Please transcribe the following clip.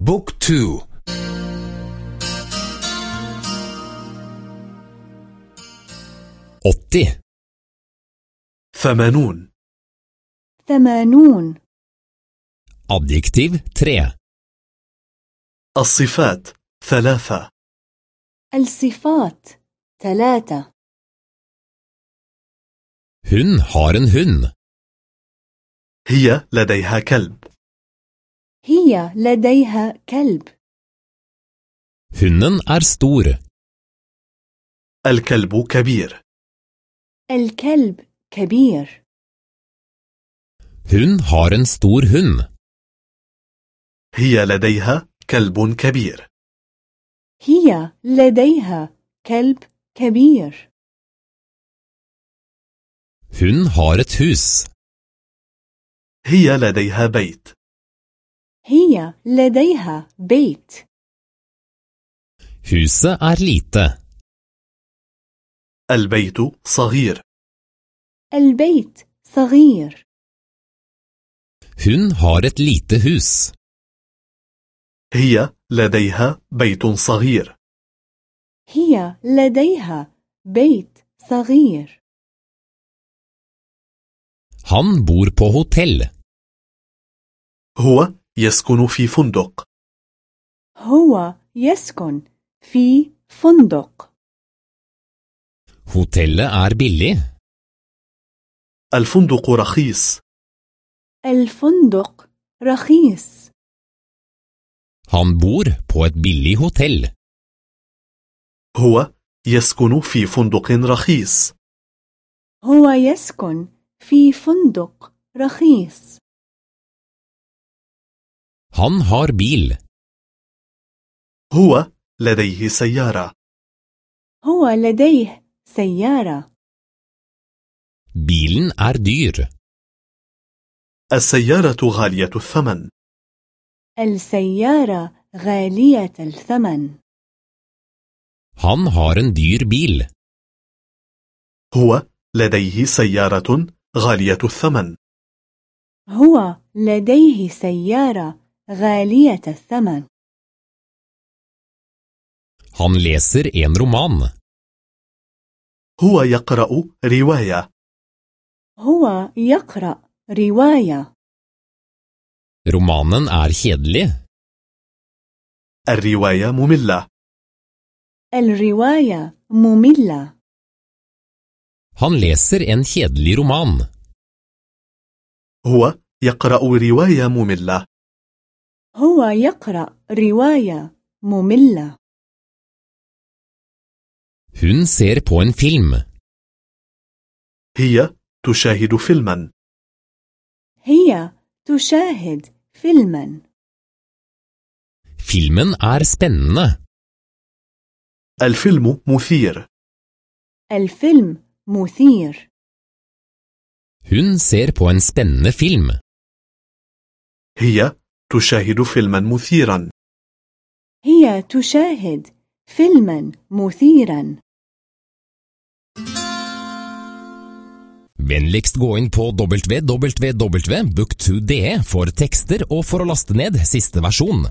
بوك تو. أوتي. ثمانون. ثمانون. adjektiv 3 الصفات. ثلاثة. الصفات. ثلاثة. har en hund. هي لديها كلب. هي لديها كلب Hunden er stor. الكلب كبير الكلب كبير Hun har en stor hund. هي لديها كلب كبير هي لديها كلب كبير Hun har et hus. هي لديها بيت هي لديها بيت Huset er lite. البيت صغير البيت صغير Hun har et lite hus. هي لديها بيت صغير هي لديها بيت صغير Han bor på hotell. هو يسكن في فندق. هو يسكن في فندق. Hotellet er billig. الفندق رخيص. الفندق رخيص. Han bor på et billig hotell. هو يسكن في فندق رخيص. هو يسكن في فندق رخيص. Han har bil. هو لديه سيارة هو لديه سيارة Bilen er dyr. السيارة غالية الثمن السيارة غالية الثمن Han har en dyr bil. هو لديه سيارة غالية الثمن هو لديه سيارة غالية الثمن Han leser en roman. هو يقرأ رواية هو يقرأ رواية Romanen er kjedelig. الرواية مملة الرواية مملة Han leser en kjedelig roman. هو يقرأ رواية مملة هو يقرأ رواية مملة Hun ser på en film. هي تشاهد فيلما هي تشاهد فيلما Filmen er spennende. الفيلم مثير الفيلم مثير Hun ser på en spennende film. هي تشاهد فيلما مثيرا هي تشاهد فيلما مثيرا Vennligst gå inn på www.book2.de for tekster og for å laste ned siste versjon.